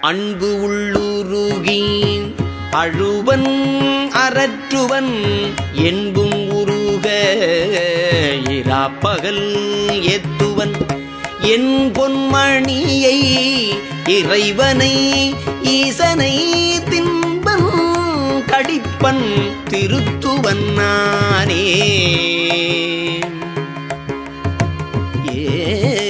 அன்பு உள்ளுருகி அழுவன் அறற்றுவன் என்பும் உருக இராப்பகல் ஏத்துவன். என் பொன்மணியை இறைவனை ஈசனை தின்பன் கடிப்பன் திருத்துவன் நானே. ஏ